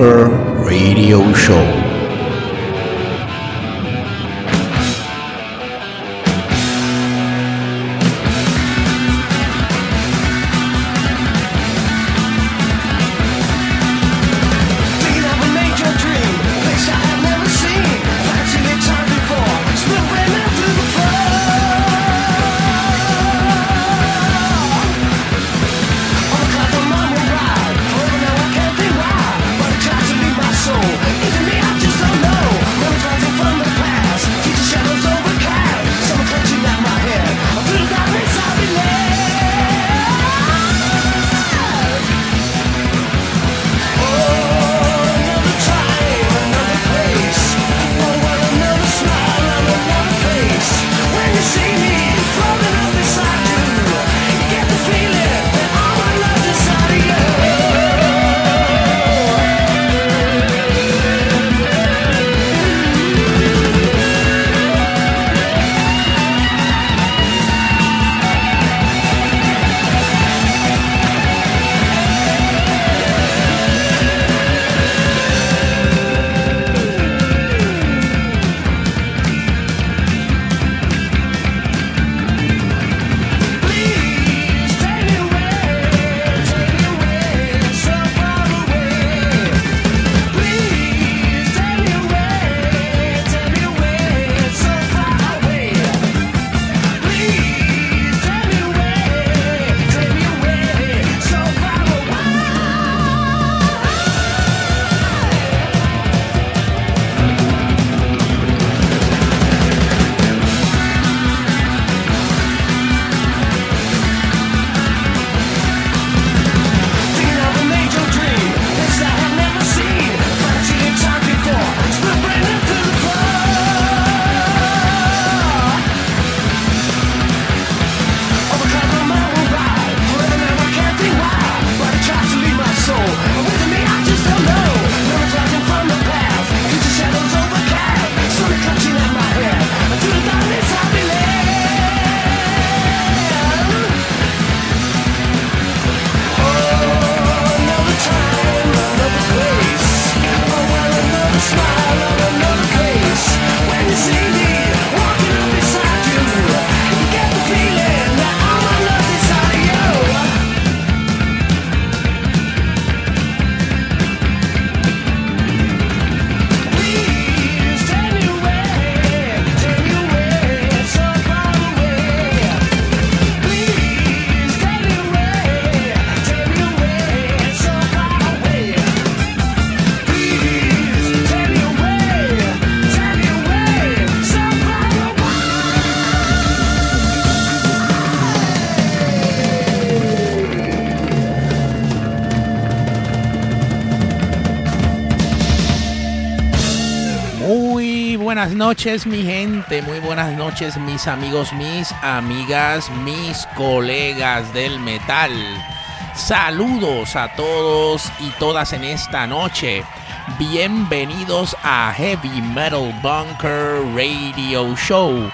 Radio Show. noches mi gente, muy buenas noches mis amigos, mis amigas, mis colegas del metal. Saludos a todos y todas en esta noche. Bienvenidos a Heavy Metal Bunker Radio Show.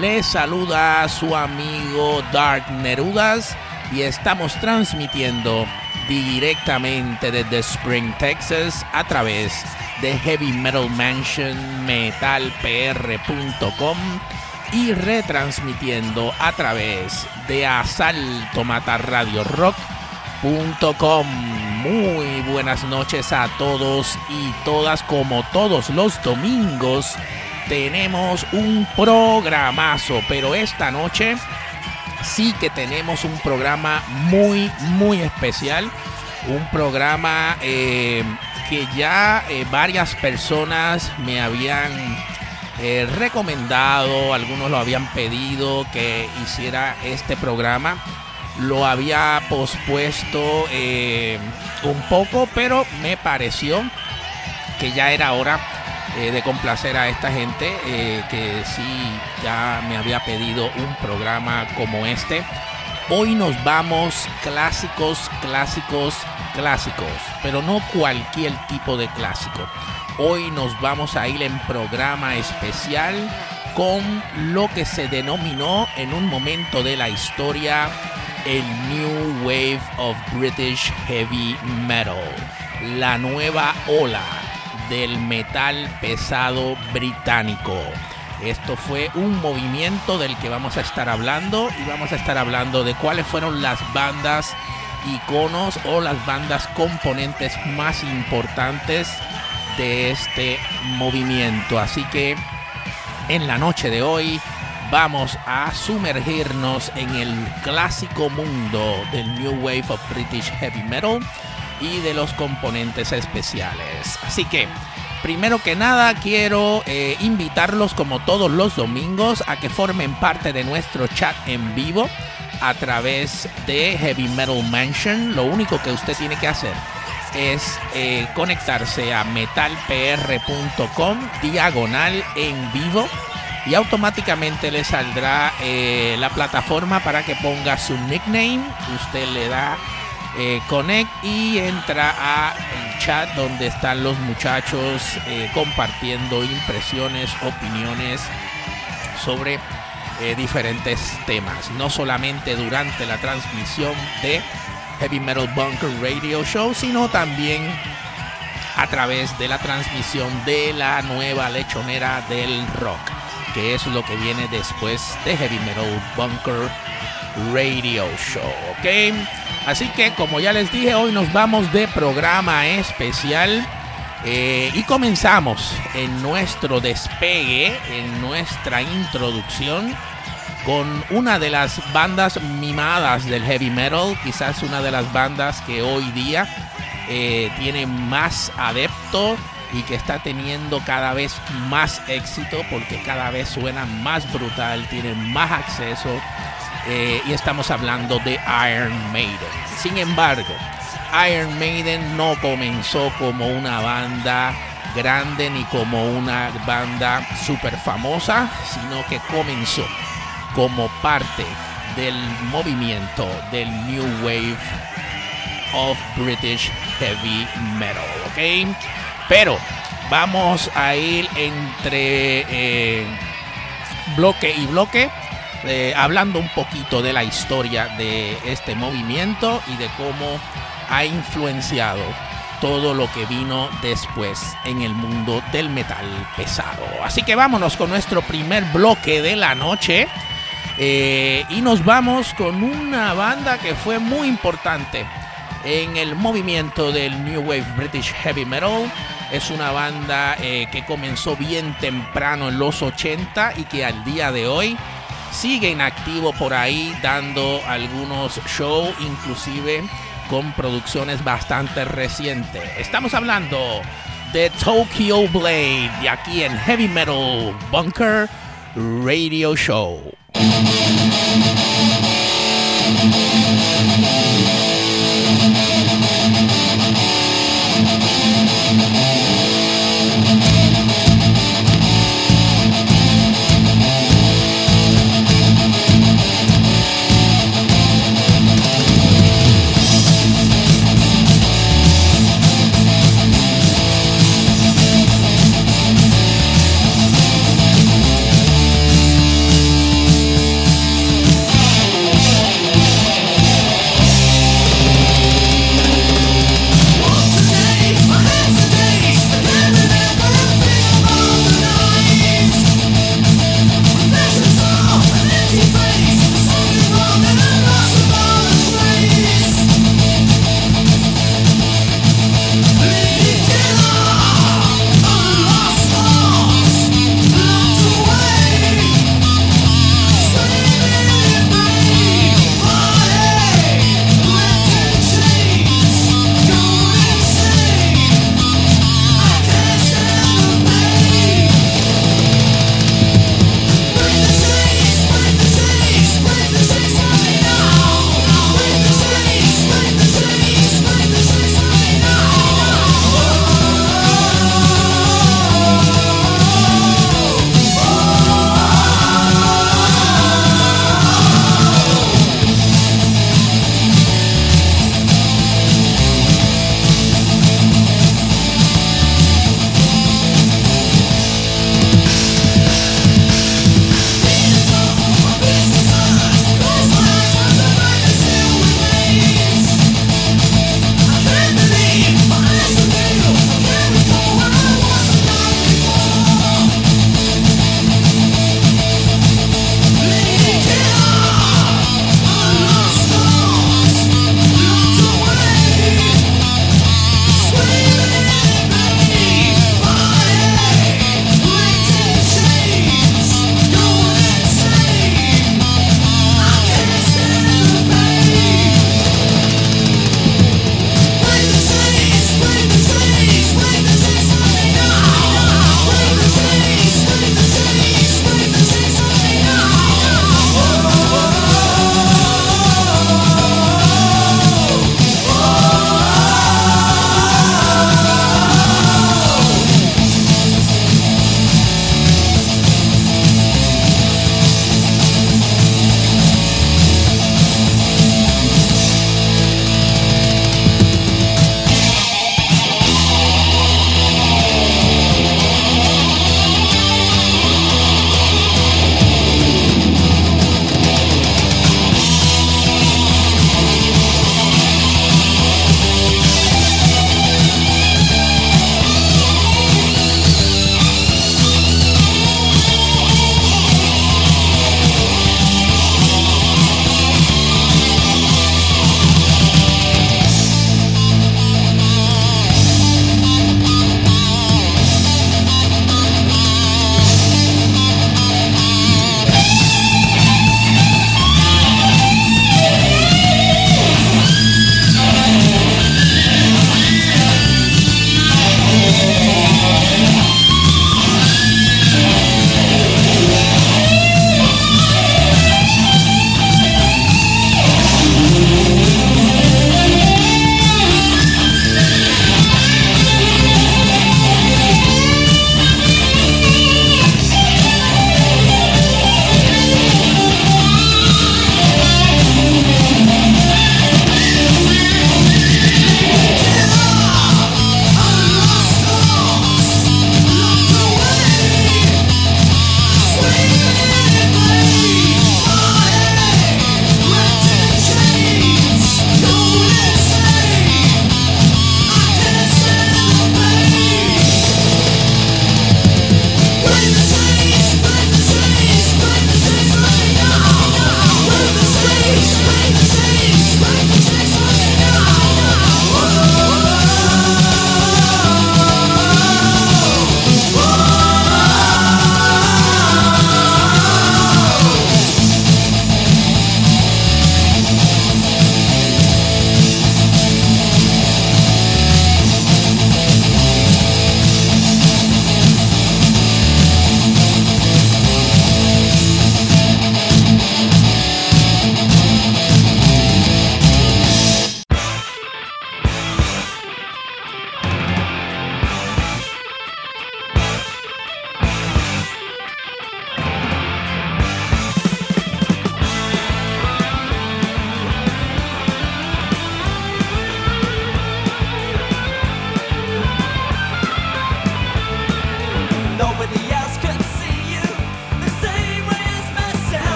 Les saluda su amigo Dark Nerudas y estamos transmitiendo directamente desde Spring, Texas a través de Heavy Metal Mansion metalpr.com y retransmitiendo a través de Asalto Matar Radio Rock muy buenas noches a todos y todas, como todos los domingos. Tenemos un programazo, pero esta noche sí que tenemos un programa muy, muy especial. Un programa eh, que ya eh, varias personas me habían eh, recomendado, algunos lo habían pedido que hiciera este programa. Lo había pospuesto un poco, pero me pareció que ya era hora eh, de complacer a esta gente que sí ya me había pedido un programa como este. Hoy nos vamos clásicos, clásicos, clásicos, pero no cualquier tipo de clásico. Hoy nos vamos a ir en programa especial con lo que se denominó en un momento de la historia el New Wave of British Heavy Metal, la nueva ola del metal pesado británico. Esto fue un movimiento del que vamos a estar hablando y vamos a estar hablando de cuáles fueron las bandas iconos o las bandas componentes más importantes de este movimiento. Así que en la noche de hoy vamos a sumergirnos en el clásico mundo del New Wave of British Heavy Metal y de los componentes especiales. Así que, primero que nada, quiero eh, invitarlos como todos los domingos a que formen parte de nuestro chat en vivo a través de Heavy Metal Mansion. Lo único que usted tiene que hacer es eh, conectarse a metalpr.com diagonal en vivo y automáticamente le saldrá eh, la plataforma para que ponga su nickname. Usted le da eh, y entra a el chat donde están los muchachos compartiendo impresiones, opiniones sobre diferentes temas, no solamente durante la transmisión de Heavy Metal Bunker Radio Show, sino también a través de la transmisión de la nueva lechonera del rock, que es lo que viene después de Heavy Metal Bunker Radio Show, ¿ok? Así que como ya les dije, hoy nos vamos de programa especial. Eh, y comenzamos en nuestro despegue, en nuestra introducción con una de las bandas mimadas del heavy metal, quizás una de las bandas que hoy día eh, tiene más adeptos y que está teniendo cada vez más éxito porque cada vez suena más brutal, tiene más acceso eh, y estamos hablando de Iron Maiden. Sin embargo, Iron Maiden no comenzó como una banda grande ni como una banda súper famosa, sino que comenzó como parte del movimiento del New Wave of British Heavy Metal, ¿ok? Pero vamos a ir entre eh, bloque y bloque. Eh, hablando un poquito de la historia de este movimiento y de cómo ha influenciado todo lo que vino después en el mundo del metal pesado. Así que vámonos con nuestro primer bloque de la noche. Eh, y nos vamos con una banda que fue muy importante en el movimiento del New Wave British Heavy Metal. Es una banda eh, que comenzó bien temprano en los 80 y que al día de hoy sigue en activo por ahí dando algunos shows, inclusive con producciones bastante recientes. Estamos hablando de Tokyo Blade y aquí en Heavy Metal Bunker Radio Show.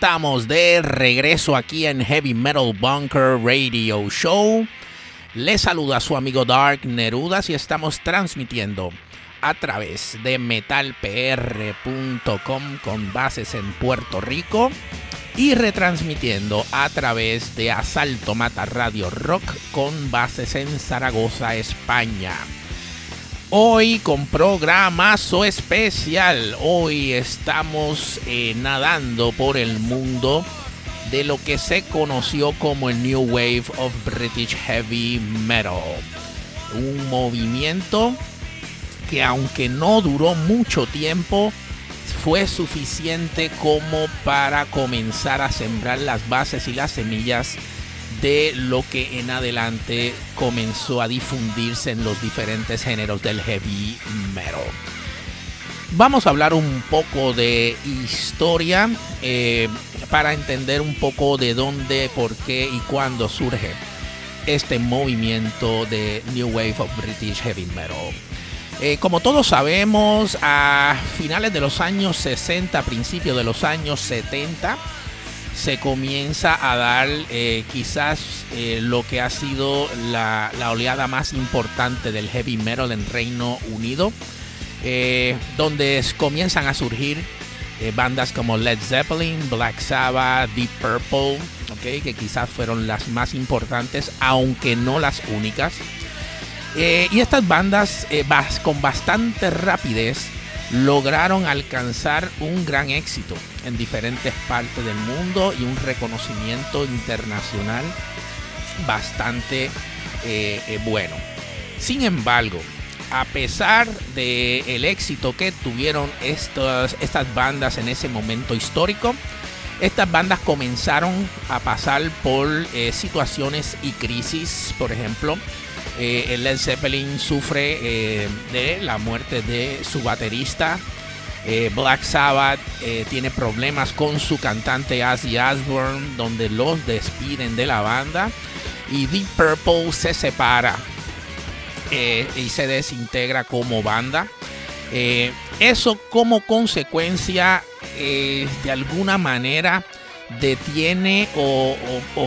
Estamos de regreso aquí en Heavy Metal Bunker Radio Show. Les saluda su amigo Dark Nerudas y estamos transmitiendo a través de metalpr.com con bases en Puerto Rico y retransmitiendo a través de Asalto Mata Radio Rock con bases en Zaragoza, España. Hoy con programazo especial. Hoy estamos eh, nadando por el mundo de lo que se conoció como el New Wave of British Heavy Metal. Un movimiento que aunque no duró mucho tiempo, fue suficiente como para comenzar a sembrar las bases y las semillas de lo que en adelante comenzó a difundirse en los diferentes géneros del heavy metal. Vamos a hablar un poco de historia eh, para entender un poco de dónde, por qué y cuándo surge este movimiento de New Wave of British Heavy Metal. Eh, como todos sabemos, a finales de los años 60, principios de los años 70, se comienza a dar eh, quizás eh, lo que ha sido la, oleada más importante del heavy metal en Reino Unido, donde comienzan a surgir bandas como Led Zeppelin, Black Sabbath, Deep Purple, okay, que quizás fueron las más importantes, aunque no las únicas. Eh, y estas bandas eh, con bastante rapidez lograron alcanzar un gran éxito en diferentes partes del mundo y un reconocimiento internacional bastante eh, bueno. Sin embargo, a pesar del el éxito que tuvieron estas, estas bandas en ese momento histórico, estas bandas comenzaron a pasar por situaciones y crisis, por ejemplo, eh, Led Zeppelin sufre eh, de la muerte de su baterista. Eh, Black Sabbath eh, tiene problemas con su cantante Ozzy Osbourne, donde los despiden de la banda. Y Deep Purple se separa y se desintegra como banda. eso como consecuencia, de alguna manera, detiene o,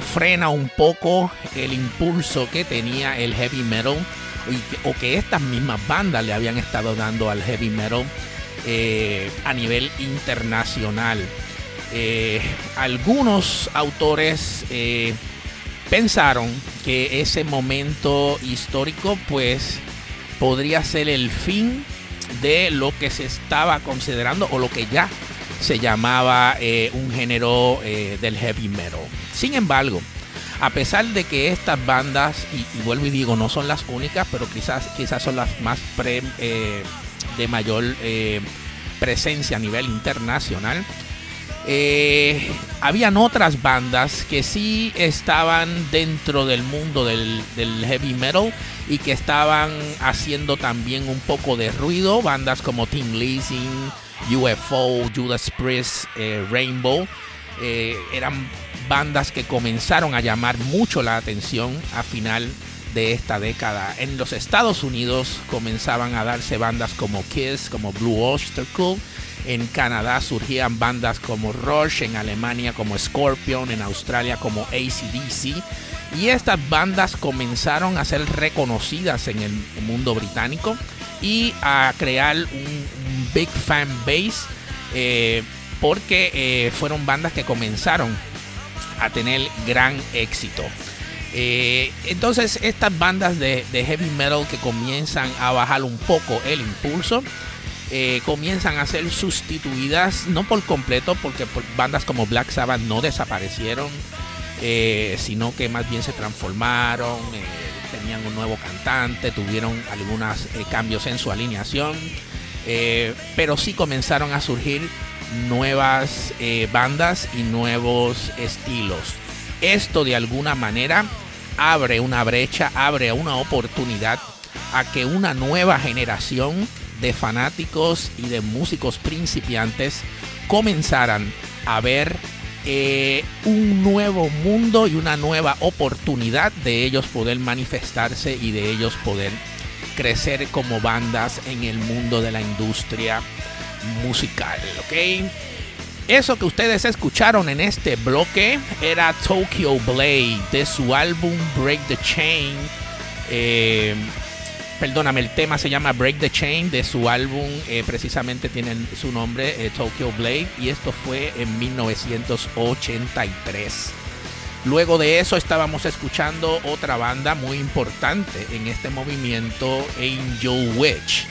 frena un poco el impulso que tenía el heavy metal o que estas mismas bandas le habían estado dando al heavy metal eh, a nivel internacional. Eh, algunos autores eh, pensaron que ese momento histórico pues podría ser el fin de lo que se estaba considerando o lo que ya se llamaba eh, un género eh, del heavy metal. Sin embargo, a pesar de que estas bandas, y, vuelvo y digo, no son las únicas, pero quizás, quizás son las más eh, de mayor presencia a nivel internacional, habían otras bandas que sí estaban dentro del mundo del, del, heavy metal y que estaban haciendo también un poco de ruido. Bandas como Team Leasing, UFO, Judas Priest, eh, Rainbow. Eh, eran bandas que comenzaron a llamar mucho la atención a final de esta década. En los Estados Unidos comenzaban a darse bandas como Kiss, como Blue Oyster Cult. En Canadá surgían bandas como Rush, en Alemania como Scorpion, en Australia como ACDC. Y estas bandas comenzaron a ser reconocidas en el mundo británico y a crear un, big fan base eh, porque eh, fueron bandas que comenzaron a tener gran éxito. Eh, entonces estas bandas de, heavy metal que comienzan a bajar un poco el impulso, comienzan a ser sustituidas, no por completo, porque bandas como Black Sabbath no desaparecieron, sino que más bien se transformaron tenían un nuevo cantante, tuvieron algunos eh, cambios en su alineación, eh, pero sí comenzaron a surgir nuevas eh, bandas y nuevos estilos. Esto de alguna manera abre una brecha, abre una oportunidad a que una nueva generación de fanáticos y de músicos principiantes comenzaran a ver eh, un nuevo mundo y una nueva oportunidad de ellos poder manifestarse y de ellos poder crecer como bandas en el mundo de la industria musical, ¿ok? Eso que ustedes escucharon en este bloque era Tokyo Blade de su álbum Break the Chain. Eh, perdóname, el tema se llama Break the Chain de su álbum, eh, precisamente tiene su nombre eh, Tokyo Blade y esto fue en 1983. Luego de eso estábamos escuchando otra banda muy importante en este movimiento, Angel Witch.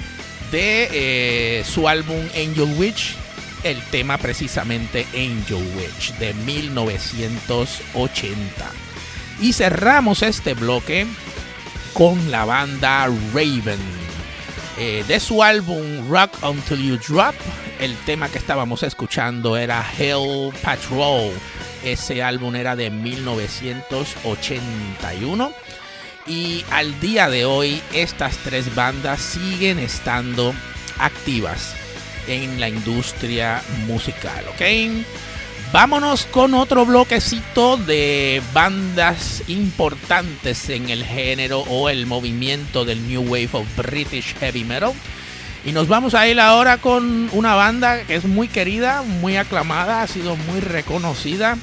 De eh, su álbum Angel Witch, el tema precisamente Angel Witch de 1980. Y cerramos este bloque con la banda Raven. Eh, de su álbum Rock Until You Drop, el tema que estábamos escuchando era Hell Patrol. Ese álbum era de 1981. Y al día de hoy estas tres bandas siguen estando activas en la industria musical, ¿ok? Vámonos con otro bloquecito de bandas importantes en el género o el movimiento del New Wave of British Heavy Metal. Y nos vamos a ir ahora con una banda que es muy querida, muy aclamada, ha sido muy reconocida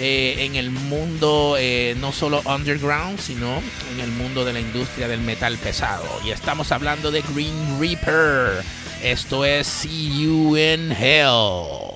eh, en el mundo eh, no solo underground, sino en el mundo de la industria del metal pesado. Y estamos hablando de Green Reaper. Esto es See You in Hell.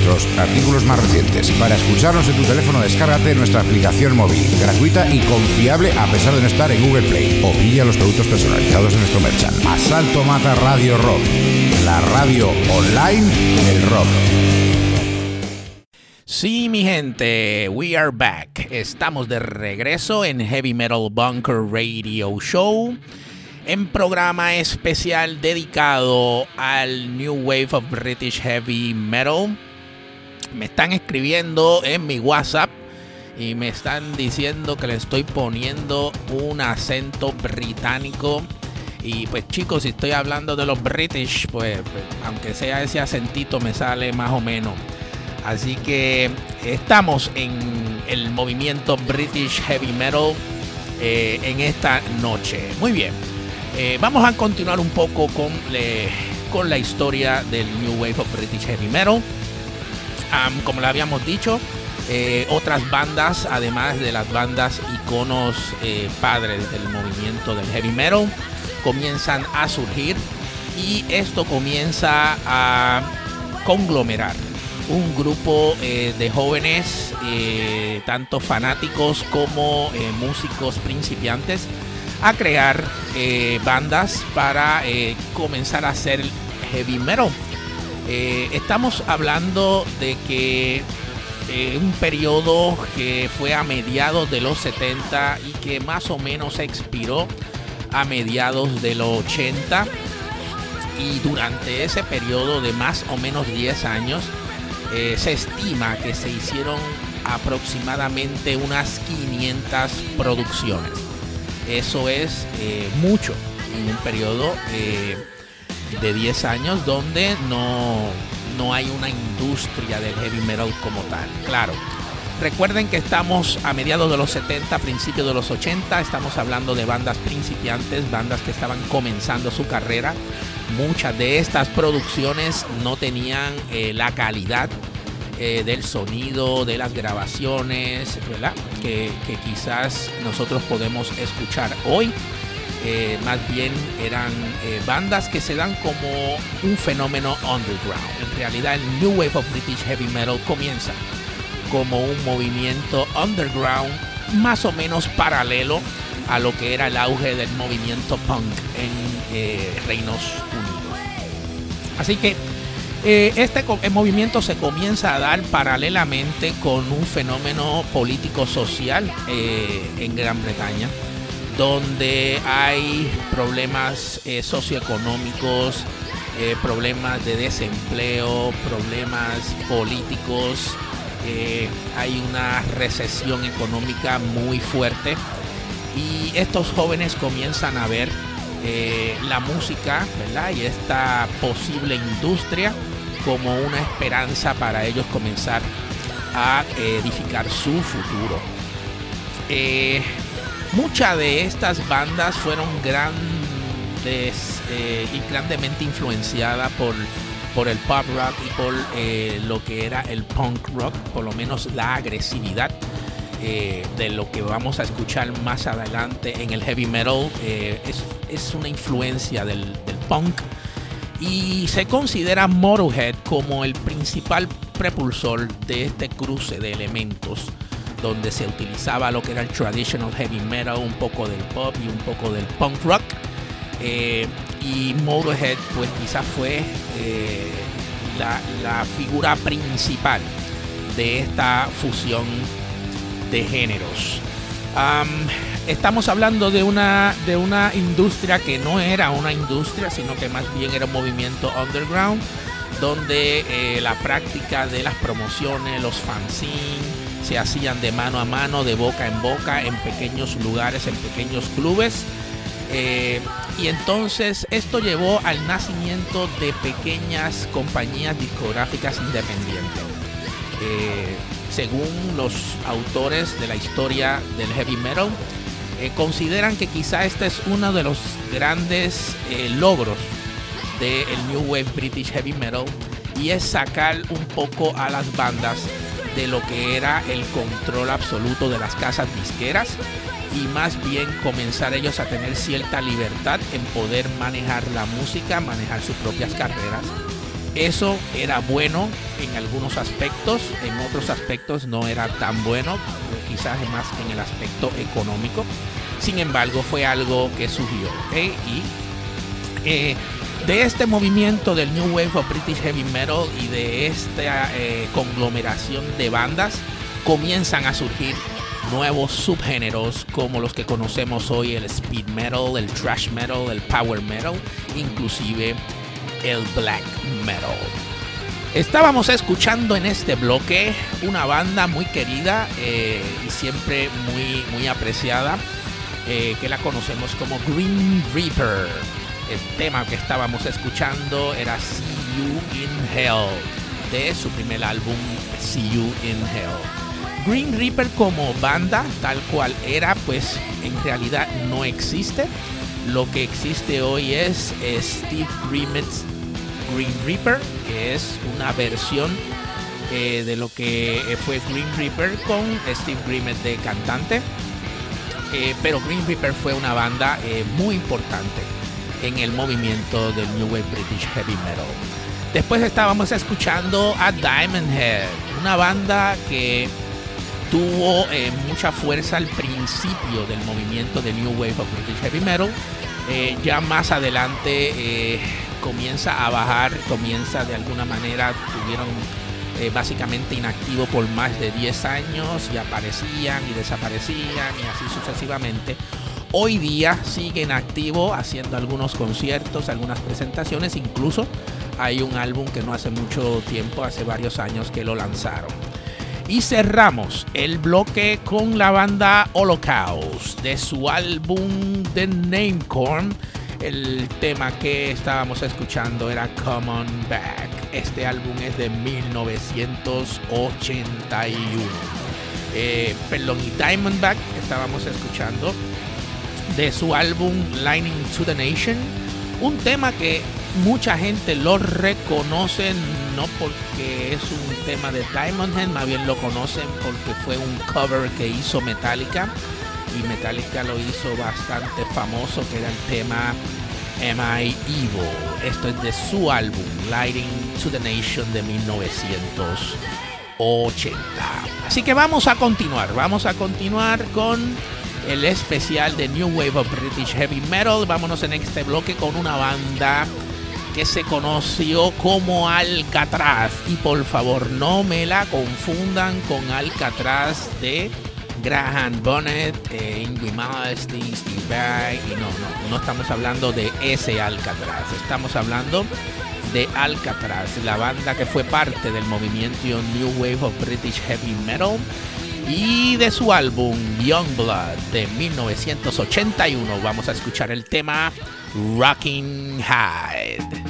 nuestros artículos más recientes. Para escucharnos en tu teléfono, descárgate nuestra aplicación móvil, gratuita y confiable a pesar de no estar en Google Play. O pilla los productos personalizados en nuestro merchant. Asalto Mata Radio Rock, la radio online del rock. Sí, mi gente, we are back. Estamos de regreso en Heavy Metal Bunker Radio Show, en programa especial dedicado al New Wave of British Heavy Metal. Me están escribiendo en mi WhatsApp y me están diciendo que le estoy poniendo un acento británico. Y pues chicos, si estoy hablando de los British, pues, pues aunque sea ese acentito me sale más o menos. Así que estamos en el movimiento British Heavy Metal eh, en esta noche. Muy bien, Eh, vamos a continuar un poco con, con la historia del New Wave of British Heavy Metal. Como le habíamos dicho, eh, otras bandas, además de las bandas iconos eh, padres del movimiento del heavy metal, comienzan a surgir y esto comienza a conglomerar un grupo eh, de jóvenes, tanto fanáticos como músicos principiantes, a crear bandas para comenzar a hacer heavy metal. Eh, estamos hablando de que eh, un periodo que fue a mediados de los 70 y que más o menos expiró a mediados de los 80 y durante ese periodo de más o menos 10 años eh, se estima que se hicieron aproximadamente unas 500 producciones. Eso es mucho en un periodo de 10 años donde no, no hay una industria del heavy metal como tal. Claro, recuerden que estamos a mediados de los 70, principios de los 80, estamos hablando de bandas principiantes, bandas que estaban comenzando su carrera. Muchas de estas producciones no tenían eh, la calidad eh, del sonido, de las grabaciones, ¿verdad? Que, que quizás nosotros podemos escuchar hoy. Eh, más bien eran eh, bandas que se dan como un fenómeno underground. En realidad el New Wave of British Heavy Metal comienza como un movimiento underground más o menos paralelo a lo que era el auge del movimiento punk en eh, Reinos Unidos. Así que este movimiento se comienza a dar paralelamente con un fenómeno político-social en Gran Bretaña, donde hay problemas eh, socioeconómicos, eh, problemas de desempleo, problemas políticos, eh, hay una recesión económica muy fuerte y estos jóvenes comienzan a ver la música, ¿verdad? Y esta posible industria como una esperanza para ellos comenzar a edificar su futuro. Muchas de estas bandas fueron grandes eh, y grandemente influenciadas por, por el pop rock y por eh, lo que era el punk rock, por lo menos la agresividad eh, de lo que vamos a escuchar más adelante en el heavy metal es, es una influencia del, del punk. Y se considera Motorhead como el principal propulsor de este cruce de elementos donde se utilizaba lo que era el traditional heavy metal, un poco del pop y un poco del punk rock. Eh, y Motorhead pues quizás fue eh, la, la figura principal de esta fusión de géneros. Am, estamos hablando de una, de una industria que no era una industria, sino que más bien era un movimiento underground, donde eh, la práctica de las promociones, los fanzines, se hacían de mano a mano, de boca en boca, en pequeños lugares, en pequeños clubes. Eh, y entonces esto llevó al nacimiento de pequeñas compañías discográficas independientes. Eh, según los autores de la historia del heavy metal, eh, consideran que quizá este es uno de los grandes logros del New Wave British Heavy Metal y es sacar un poco a las bandas de lo que era el control absoluto de las casas disqueras y más bien comenzar ellos a tener cierta libertad en poder manejar la música, manejar sus propias carreras. Eso era bueno en algunos aspectos, en otros aspectos no era tan bueno, quizás más en el aspecto económico. Sin embargo, fue algo que surgió. eh, de este movimiento del New Wave of British Heavy Metal y de esta eh, conglomeración de bandas, comienzan a surgir nuevos subgéneros como los que conocemos hoy, el speed metal, el thrash metal, el power metal, inclusive el black metal. Estábamos escuchando en este bloque una banda muy querida eh, y siempre muy, muy apreciada, eh, que la conocemos como Green Reaper. El tema que estábamos escuchando era See You in Hell, de su primer álbum See You in Hell. Green Reaper como banda, tal cual era, pues en realidad no existe. Lo que existe hoy es Steve Grimet's Green Reaper, que es una versión eh, de lo que fue Green Reaper con Steve Grimet de cantante. Eh, pero Green Reaper fue una banda eh, muy importante en el movimiento del New Wave British Heavy Metal. Después estábamos escuchando a Diamond Head, una banda que tuvo eh, mucha fuerza al principio del movimiento de New Wave of British Heavy Metal. Eh, ya más adelante eh, comienza a bajar, comienza de alguna manera, tuvieron básicamente inactivo por más de 10 años y aparecían y desaparecían y así sucesivamente. Hoy día siguen activo haciendo algunos conciertos, algunas presentaciones, incluso hay un álbum que no hace mucho tiempo, hace varios años que lo lanzaron. Y cerramos el bloque con la banda Holocaust de su álbum The Namecorn. El tema que estábamos escuchando era Come On Back. Este álbum es de 1981. Eh, perdón, y Diamondback estábamos escuchando de su álbum Lightning to the Nation. Un tema que mucha gente lo reconoce, no porque es un tema de Diamond Head, más bien lo conocen porque fue un cover que hizo Metallica. Y Metallica lo hizo bastante famoso, que era el tema Am I Evil. Esto es de su álbum Lighting to the Nation de 1980. Así que vamos a continuar, vamos a continuar con el especial de New Wave of British Heavy Metal. Vámonos en este bloque con una banda que se conoció como Alcatraz. Y por favor, no me la confundan con Alcatraz de Graham Bonnet, eh, Ingrid Malmsteen, Steve no, no, no estamos hablando de ese Alcatraz. Estamos hablando de Alcatraz, la banda que fue parte del movimiento New Wave of British Heavy Metal y de su álbum Youngblood de 1981 vamos a escuchar el tema Rocking Hyde.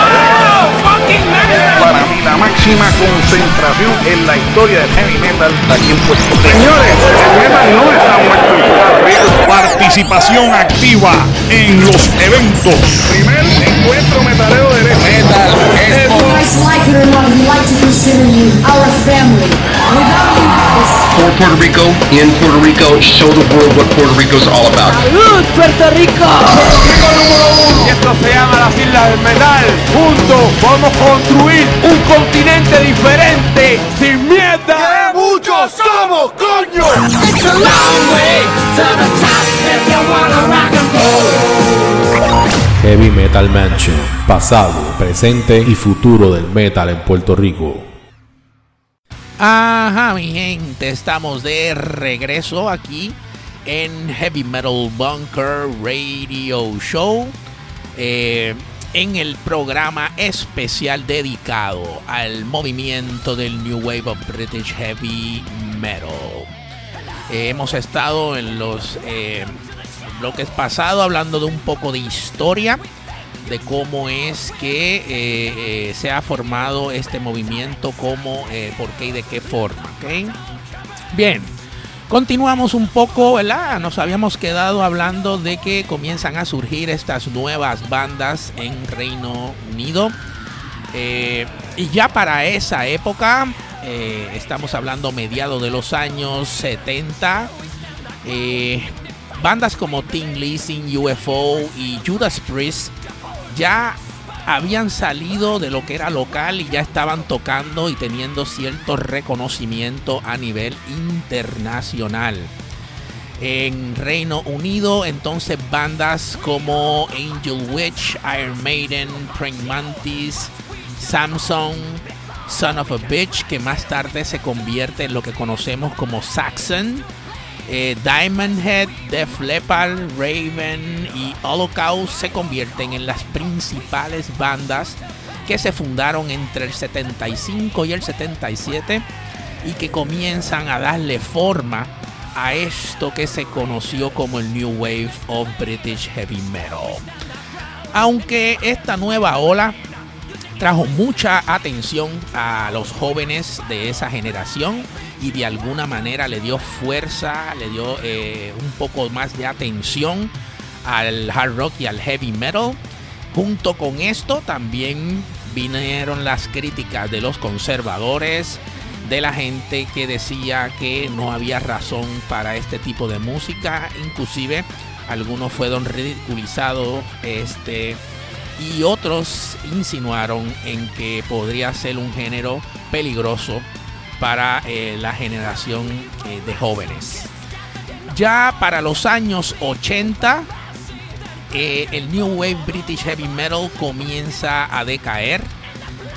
La máxima concentración en la historia del heavy metal aquí en Puerto Rico. Señores, el metal no está muerto en Puerto Rico. Participación activa en los eventos. Primer encuentro metalero de metal. Guys, like for Puerto Rico, in Puerto Rico, show the world what Puerto Rico is all about. ¡Salud, Puerto Rico! Y esto se llama las Islas del Metal. Juntos podemos construir un continente diferente sin mierda. ¡Que muchos somos, coño! It's a long way to the top if you wanna rock and roll. Heavy Metal Mansion, pasado, presente y futuro del metal en Puerto Rico. Ajá, mi gente, estamos de regreso aquí en Heavy Metal Bunker Radio Show. eh, en el programa especial dedicado al movimiento del New Wave of British Heavy Metal. Eh, hemos estado en los eh, bloques pasados hablando de un poco de historia, de cómo es que eh, eh, se ha formado este movimiento, cómo, eh, por qué y de qué forma. ¿ok? Bien, continuamos un poco, ¿verdad? Nos habíamos quedado hablando de que comienzan a surgir estas nuevas bandas en Reino Unido. Y ya para esa época, estamos hablando mediados de los años 70, eh, bandas como Tim Leasing, UFO y Judas Priest ya habían salido de lo que era local y ya estaban tocando y teniendo cierto reconocimiento a nivel internacional. En Reino Unido, entonces bandas como Angel Witch, Iron Maiden, Praying Mantis, Samsung, Son of a Bitch, que más tarde se convierte en lo que conocemos como Saxon, eh, Diamond Head, Def Leppard, Raven y Holocaust se convierten en las principales bandas que se fundaron entre el 75 y el 77 y que comienzan a darle forma a esto que se conoció como el New Wave of British Heavy Metal. Aunque esta nueva ola trajo mucha atención a los jóvenes de esa generación y de alguna manera le dio fuerza, le dio eh, un poco más de atención al hard rock y al heavy metal. Junto con esto también vinieron las críticas de los conservadores, de la gente que decía que no había razón para este tipo de música, inclusive algunos fueron ridiculizados este y otros insinuaron en que podría ser un género peligroso para eh, la generación eh, de jóvenes. Ya para los años 80, eh, el New Wave British Heavy Metal comienza a decaer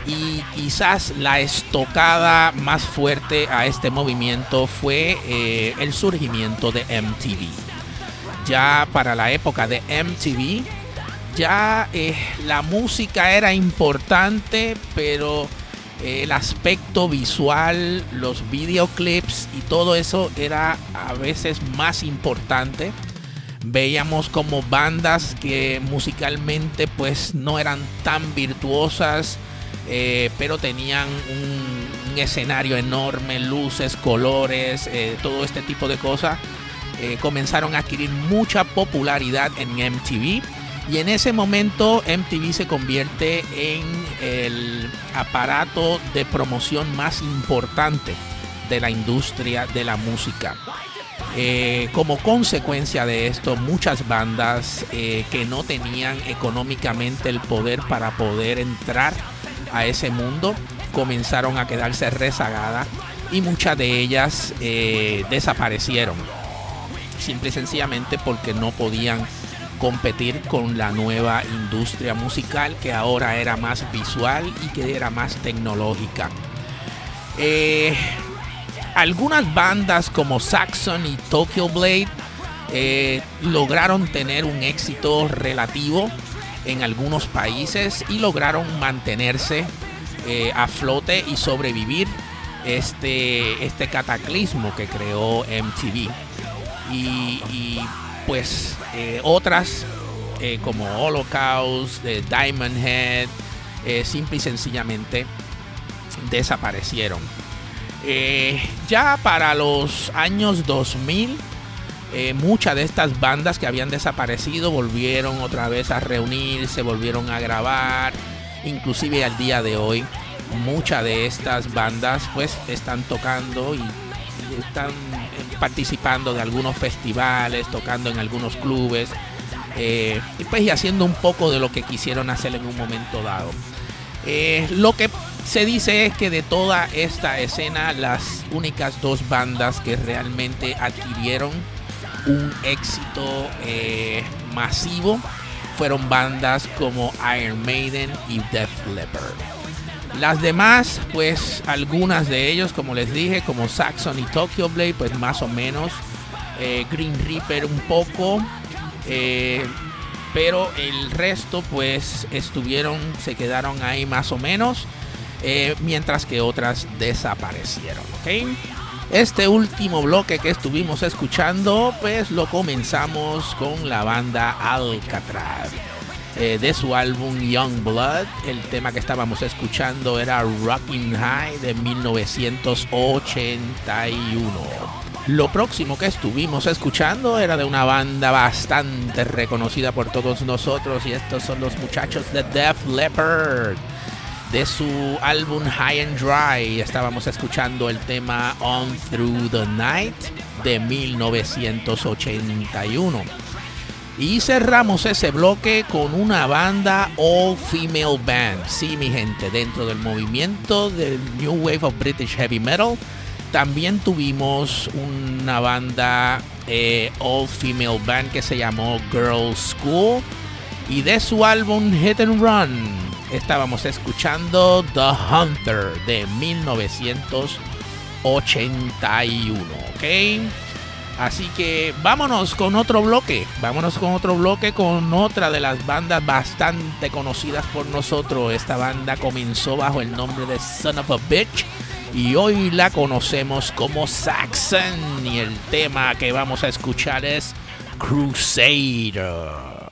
y quizás la estocada más fuerte a este movimiento fue el surgimiento de MTV. Ya para la época de MTV, ya la música era importante, pero el aspecto visual, los videoclips y todo eso era a veces más importante. Veíamos como bandas que musicalmente pues no eran tan virtuosas, eh, pero tenían un, un, escenario enorme, luces, colores, eh, todo este tipo de cosas. Eh, comenzaron a adquirir mucha popularidad en MTV y en ese momento MTV se convierte en el aparato de promoción más importante de la industria de la música. Eh, como consecuencia de esto, muchas bandas eh, que no tenían económicamente el poder para poder entrar a ese mundo comenzaron a quedarse rezagadas y muchas de ellas eh, desaparecieron. Simple y sencillamente porque no podían competir con la nueva industria musical que ahora era más visual y que era más tecnológica. Eh, algunas bandas como Saxon y Tokyo Blade eh, lograron tener un éxito relativo en algunos países y lograron mantenerse eh, a flote y sobrevivir este, este cataclismo que creó MTV. Y, y pues eh, otras eh, como Holocaust, eh, Diamond Head, simple y sencillamente desaparecieron. ya para los años 2000, muchas de estas bandas que habían desaparecido volvieron otra vez a reunirse, volvieron a grabar, inclusive al día de hoy. Muchas de estas bandas pues están tocando y están participando de algunos festivales, tocando en algunos clubes, eh, y pues y haciendo un poco de lo que quisieron hacer en un momento dado. Eh, lo que se dice es que de toda esta escena, las únicas dos bandas que realmente adquirieron un éxito eh, masivo fueron bandas como Iron Maiden y Def Leppard. Las demás, pues algunas de ellos, como les dije, como Saxon y Tokyo Blade, pues más o menos. Eh, Green Reaper un poco. Eh, pero el resto, pues estuvieron, se quedaron ahí más o menos. Eh, mientras que otras desaparecieron. Este último bloque que estuvimos escuchando, pues lo comenzamos con la banda Alcatraz. Eh, de su álbum Young Blood. El tema que estábamos escuchando era Rocking High de 1981. Lo próximo que estuvimos escuchando era de una banda bastante reconocida por todos nosotros y estos son los muchachos de Def Leppard. De su álbum High and Dry estábamos escuchando el tema On Through the Night de 1981. Y cerramos ese bloque con una banda all female band. Sí, mi gente, dentro del movimiento del New Wave of British Heavy Metal, también tuvimos una banda eh, all female band que se llamó Girls School. Y de su álbum Hit and Run estábamos escuchando The Hunter de 1981. ¿Ok? Así que vámonos con otro bloque. Vámonos con otro bloque con otra de las bandas bastante conocidas por nosotros. Esta banda comenzó bajo el nombre de Son of a Bitch y hoy la conocemos como Saxon. Y el tema que vamos a escuchar es Crusader.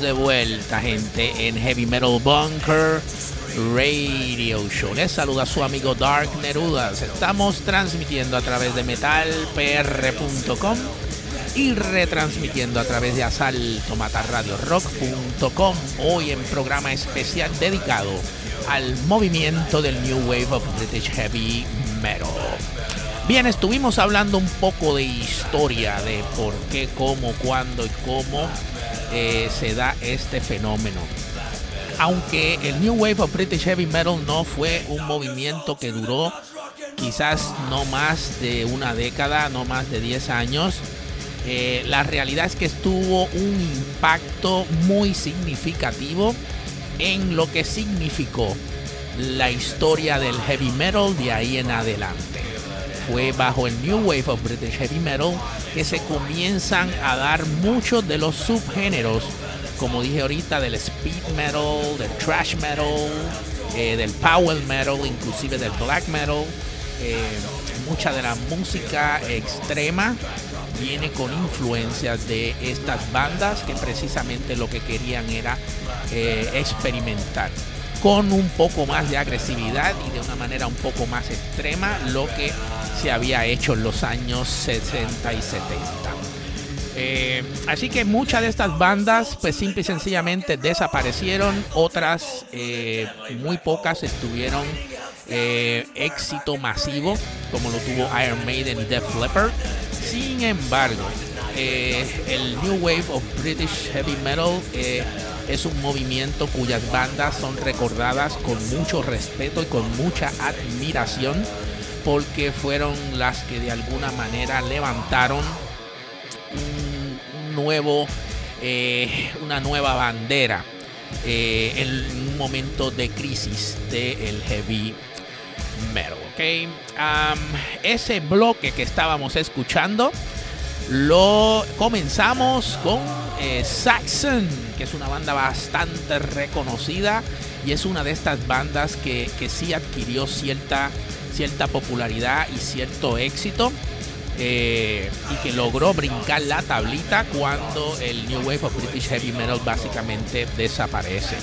De vuelta, gente, en Heavy Metal Bunker Radio Show. Les saluda su amigo Dark Nerudas. Estamos transmitiendo a través de metalpr.com y retransmitiendo a través de asaltomatarradiorock.com. Hoy en programa especial dedicado al movimiento del New Wave of British Heavy Metal. Bien, estuvimos hablando un poco de historia, de por qué, cómo, cuándo y cómo eh, se da este fenómeno. Aunque el New Wave of British Heavy Metal no fue un movimiento que duró quizás no más de una década, no más de 10 años, eh, la realidad es que estuvo un impacto muy significativo en lo que significó la historia del heavy metal de ahí en adelante fue bajo el New Wave of British Heavy Metal que se comienzan a dar muchos de los subgéneros, como dije ahorita, del speed metal, del thrash metal, eh, del power metal, inclusive del black metal. Eh, mucha de la música extrema viene con influencias de estas bandas que precisamente lo que querían era eh, experimentar con un poco más de agresividad y de una manera un poco más extrema lo que se había hecho en los años 60 y 70. Eh, así que muchas de estas bandas pues simple y sencillamente desaparecieron, otras eh, muy pocas estuvieron eh, éxito masivo como lo tuvo Iron Maiden y Def Leppard. Sin embargo, el New Wave of British Heavy Metal es un movimiento cuyas bandas son recordadas con mucho respeto y con mucha admiración porque fueron las que de alguna manera levantaron un eh, una nueva bandera eh, en un momento de crisis del heavy metal. ese bloque que estábamos escuchando lo comenzamos con eh, Saxon, que es una banda bastante reconocida y es una de estas bandas que, que sí adquirió cierta cierta popularidad y cierto éxito. Eh, y que logró brincar la tablita cuando el New Wave of British Heavy Metal básicamente desaparece.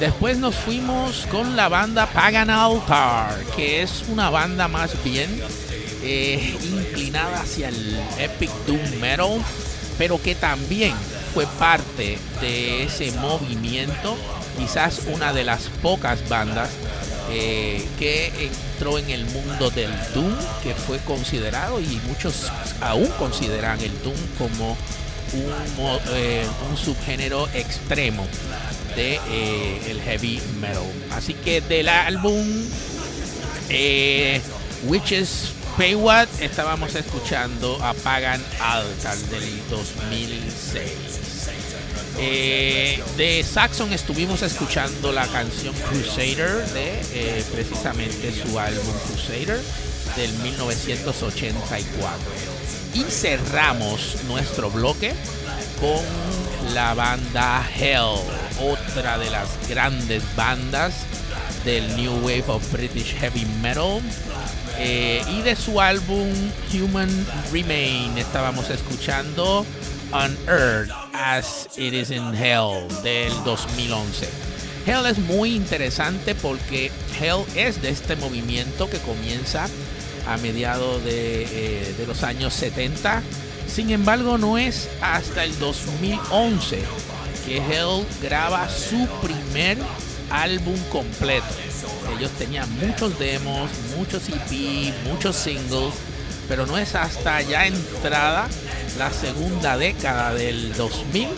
Después nos fuimos con la banda Pagan Altar, que es una banda más bien eh, inclinada hacia el Epic Doom Metal, pero que también fue parte de ese movimiento, quizás una de las pocas bandas eh, que entró en el mundo del Doom, que fue considerado y muchos aún consideran el Doom como un, eh, subgénero extremo de el heavy metal. Así que del álbum Witches Pay What estábamos escuchando a Pagan Altar del 2006. Eh, de Saxon estuvimos escuchando la canción Crusader de eh, precisamente su álbum Crusader del 1984. Y cerramos nuestro bloque con la banda Hell, otra de las grandes bandas del New Wave of British Heavy Metal. Eh, y de su álbum Human Remain estábamos escuchando on Earth as It Is in Hell del 2011. Hell es muy interesante porque Hell es de este movimiento que comienza a mediados de, eh, de los años 70. Sin embargo, no es hasta el 2011 que Hell graba su primer álbum completo. Ellos tenían muchos demos, muchos EP, muchos singles, pero no es hasta ya entrada la segunda década del 2000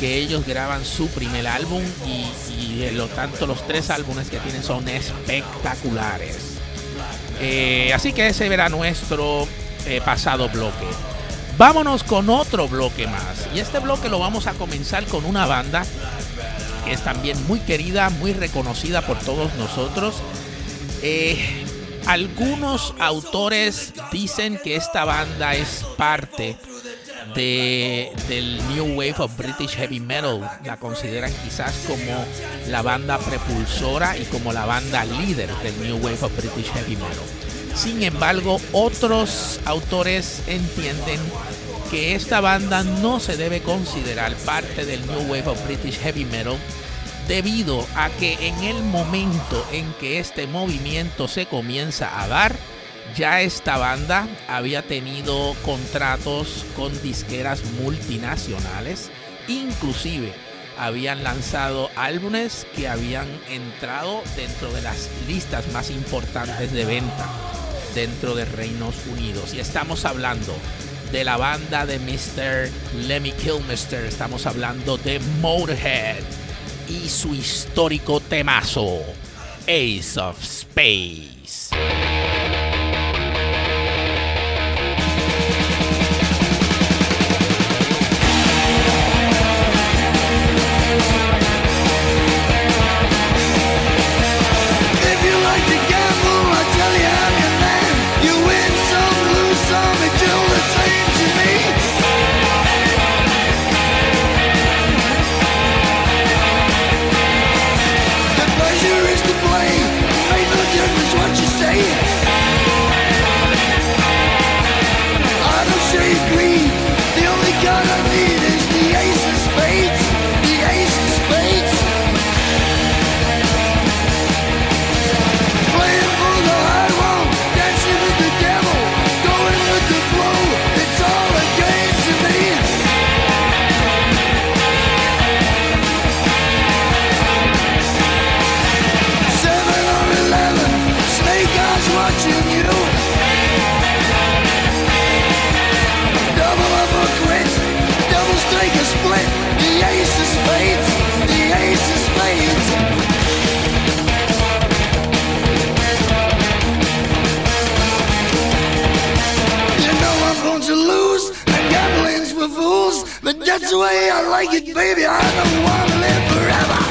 que ellos graban su primer álbum y, de lo tanto los tres álbumes que tienen son espectaculares. Eh, así que ese era nuestro eh, pasado bloque. Vámonos con otro bloque más. Y este bloque lo vamos a comenzar con una banda es también muy querida, muy reconocida por todos nosotros. Eh, algunos autores dicen que esta banda es parte de, del New Wave of British Heavy Metal. La consideran quizás como la banda prepulsora y como la banda líder del New Wave of British Heavy Metal. Sin embargo, otros autores entienden que esta banda no se debe considerar parte del New Wave of British Heavy Metal debido a que en el momento en que este movimiento se comienza a dar, ya esta banda había tenido contratos con disqueras multinacionales, inclusive habían lanzado álbumes que habían entrado dentro de las listas más importantes de venta dentro de Reinos Unidos. Y estamos hablando de la banda de Mr. Lemmy Kilmister, estamos hablando de Motorhead y su histórico temazo, Ace of Space. The pleasure is to play, that's the way I like it, baby. I don't want to live forever.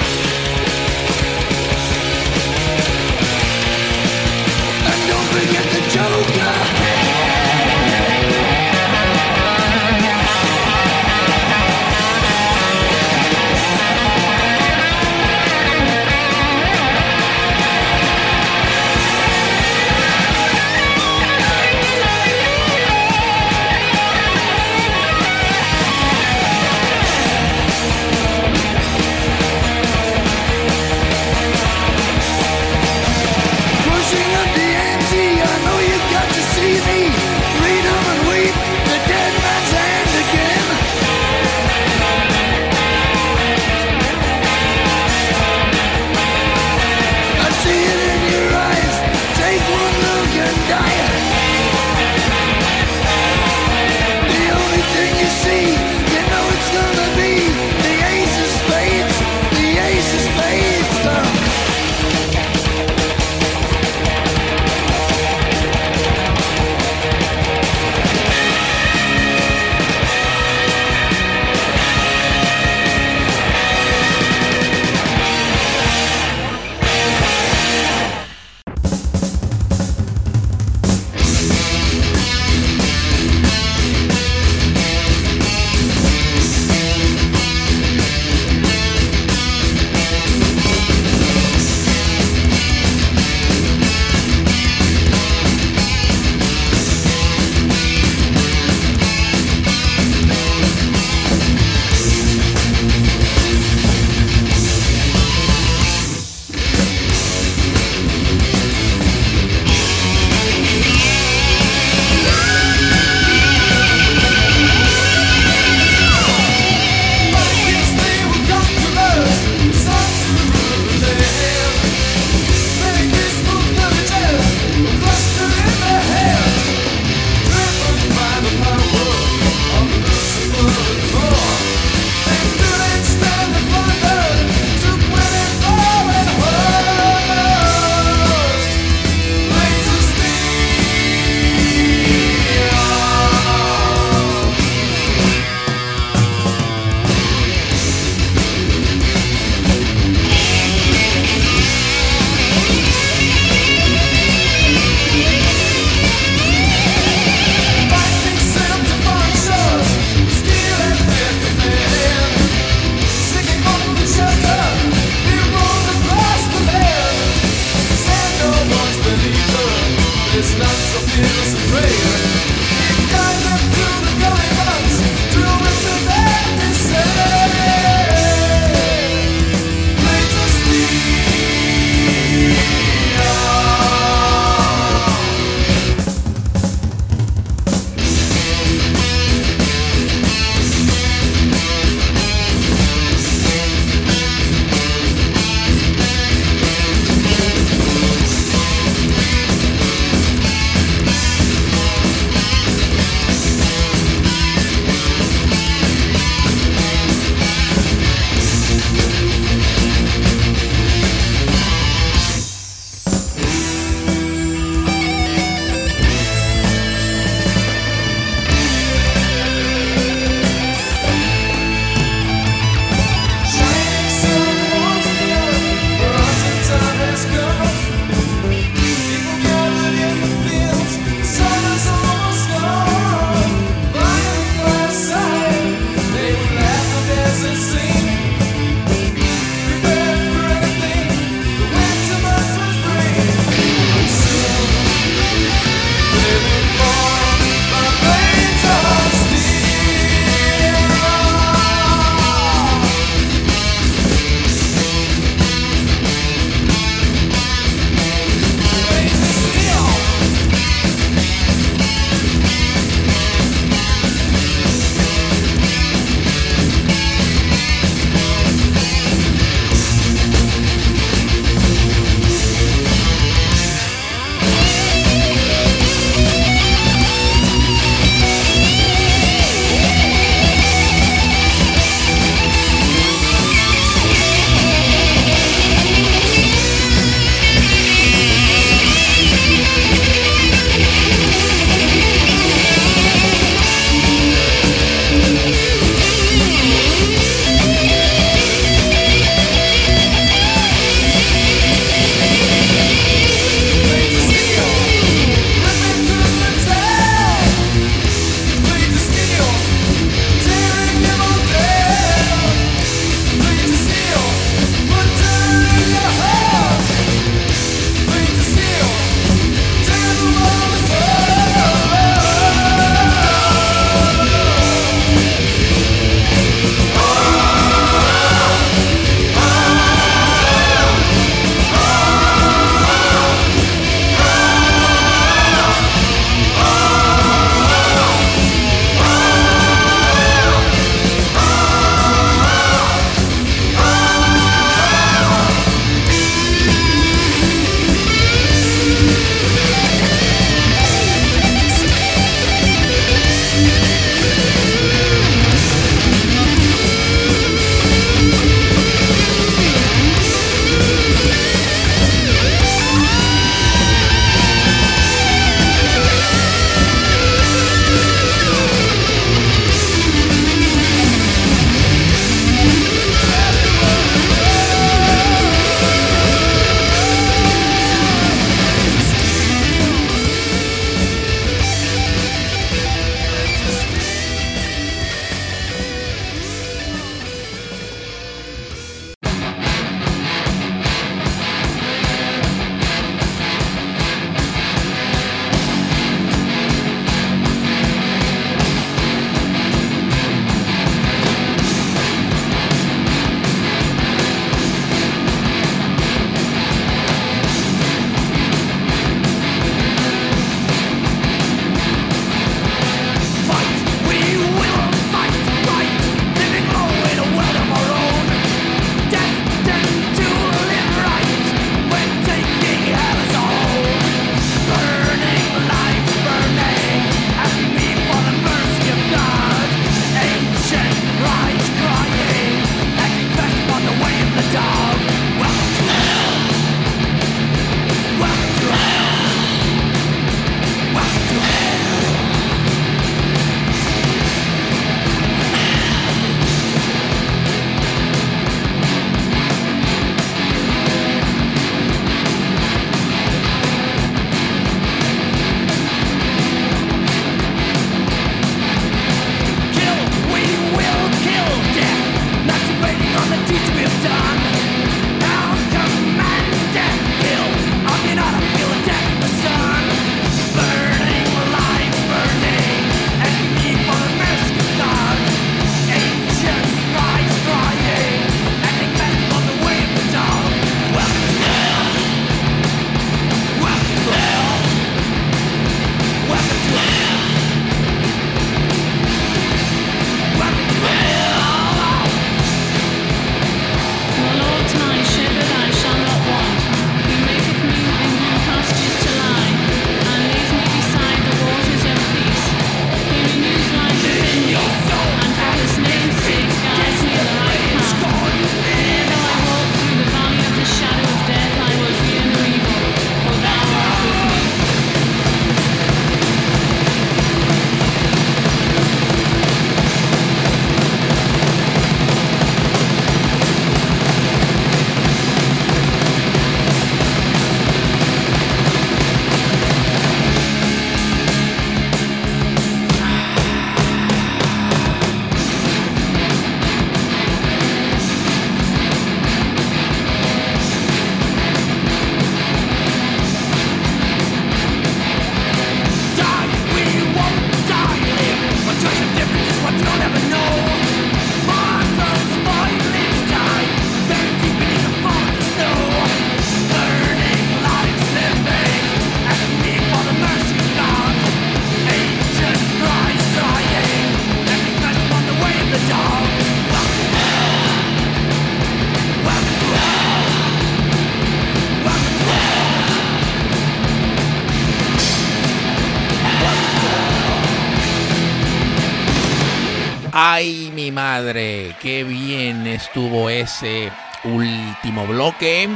Qué bien estuvo ese último bloque.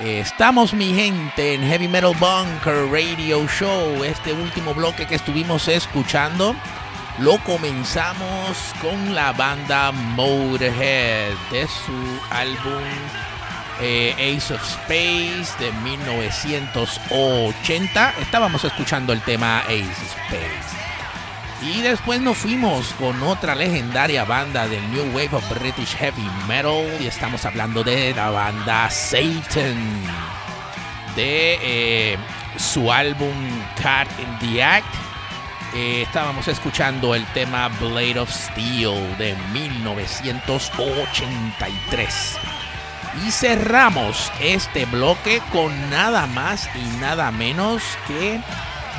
Eh, Estamos, mi gente, en Heavy Metal Bunker Radio Show. Este último bloque que estuvimos escuchando lo comenzamos con la banda Motorhead de su álbum eh, Ace of Space de 1980. Estábamos escuchando el tema Ace of Space. Y después nos fuimos con otra legendaria banda del New Wave of British Heavy Metal. Y estamos hablando de la banda Satan. De eh, su álbum Cat in the Act. Eh, estábamos escuchando el tema Blade of Steel de 1983. Y cerramos este bloque con nada más y nada menos que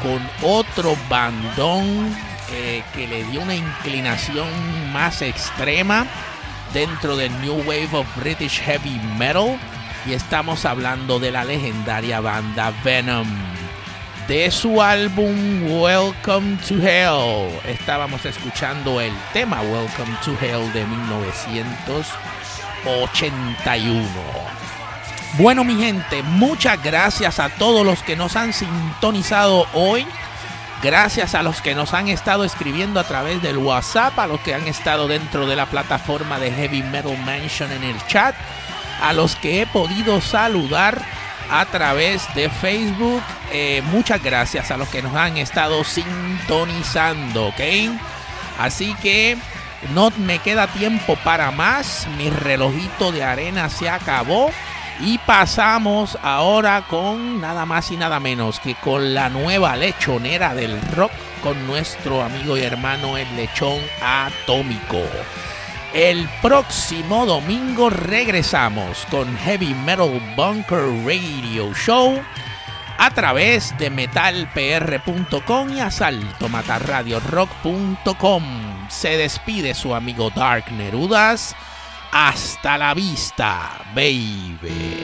con otro bandón eh, que le dio una inclinación más extrema dentro del New Wave of British Heavy Metal. Y estamos hablando de la legendaria banda Venom. De su álbum Welcome to Hell. Estábamos escuchando el tema Welcome to Hell de 1981. Bueno, mi gente, muchas gracias a todos los que nos han sintonizado hoy. Gracias a los que nos han estado escribiendo a través del WhatsApp, a los que han estado dentro de la plataforma de Heavy Metal Mansion en el chat, a los que he podido saludar a través de Facebook. Eh, muchas gracias a los que nos han estado sintonizando, ¿ok? Así que no me queda tiempo para más. Mi relojito de arena se acabó. Y pasamos ahora con nada más y nada menos que con la nueva lechonera del rock con nuestro amigo y hermano el lechón atómico. El próximo domingo regresamos con Heavy Metal Bunker Radio Show a través de metalpr.com y asaltomatarradiorock.com. Se despide su amigo Dark Nerudas. Hasta la vista, baby.